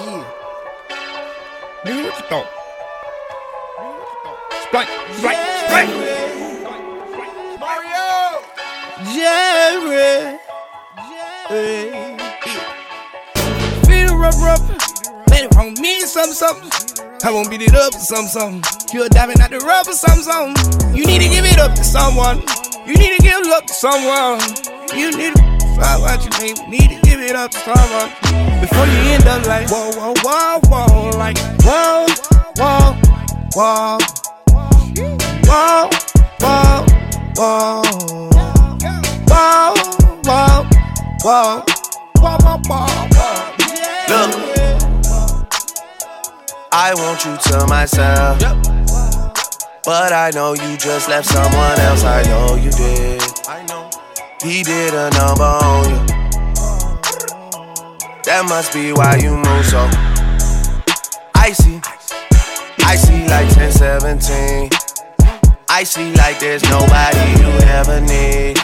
Yeah. Nigga, what you thought? Spike, spike, spike. Mario! Jerry. Jerry. Feel rough, rough. Let it from me, something, something. I won't beat it up for something, something. You're diving out the rough for something. You need to give it up to someone. You need to give love to someone. You need to find what you need. Need to give it up to someone. Before you end up like, whoa, whoa, whoa, whoa. Like, whoa, whoa, whoa. Whoa, whoa, whoa. Whoa, whoa, whoa. Whoa, whoa, whoa, whoa. Look. I want you to myself. But I know you just left someone else. I know you did. I know. He did a number on you. That must be why you move so icy. Icy like 1017. Icy like there's nobody you ever need.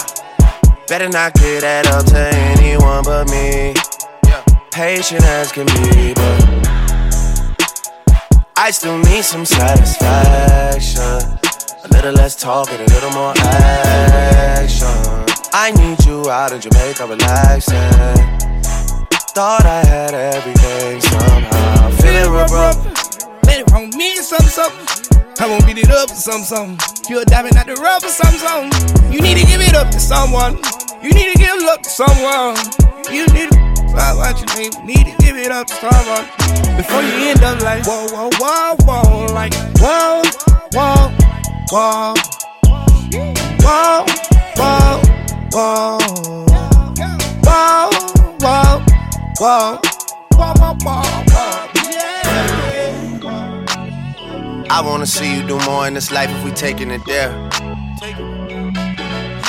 Better not get that up to anyone but me. Patient as can be, but I still need some satisfaction. A little less talk and a little more action. I need you out in Jamaica relaxing. Thought I had everything somehow. Feeling rough, rough. Let it from me, something, something. I won't beat it up for something, something. You're diving out the rough for something, something. You need to give it up to someone. You need to give love to someone. You need to find what you need. Need to give it up to someone. Before you end up like, whoa, whoa, whoa, whoa. Like, whoa, whoa. Whoa, whoa, whoa. Whoa, whoa. I wanna see you do more in this life if we taking it there.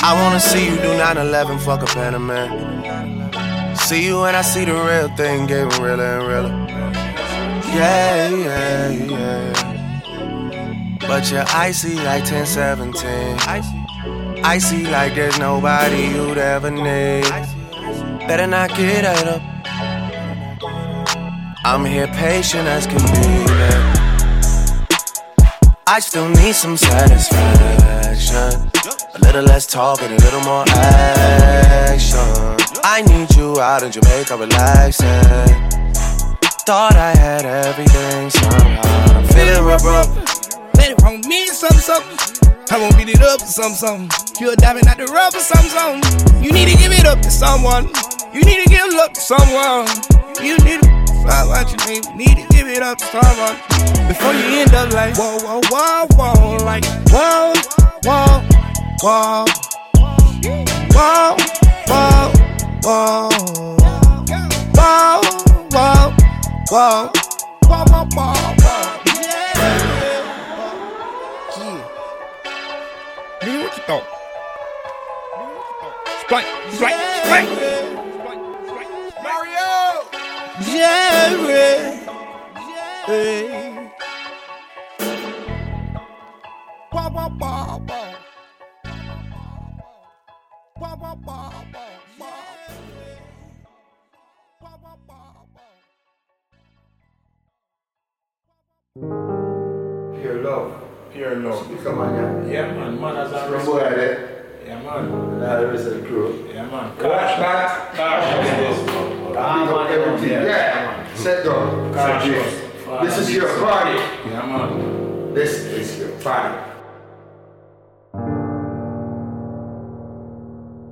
I wanna see you do 9-11, fuck a Panamera. See you when I see the real thing getting realer and realer. Yeah, yeah, yeah. But you're icy like 1017. Icy like there's nobody you'd ever need. Better not get it up. I'm here patient as can be. I still need some satisfaction. A little less talk and a little more action. I need you out in Jamaica relaxing. Thought I had everything somehow. I'm feeling rough, rough. Let it from me, something, something. I won't beat it up for something, something. You're diving out the rough for something, something. You need to give it up to someone. You need to give love to someone. You you need. To give it up someone. Before you end up like, whoa, whoa, whoa, whoa. Like, whoa, whoa, whoa. Whoa, whoa, whoa. Whoa, whoa, whoa. Whoa, whoa, whoa, whoa. Yeah. Nigga, what you thought? Spike, spike, spike. Jerry. Wah. Pure love. Pure love. You come on, yeah. Yeah, man. Man has a From boy respect. there. Eh? Yeah, man. And all the rest of the crew. Yeah, man. Watch Cash. back. Cash. Yes. Pick up everything. Yeah. Set down. Cash. This. This is your party. Yeah, man. This is your party.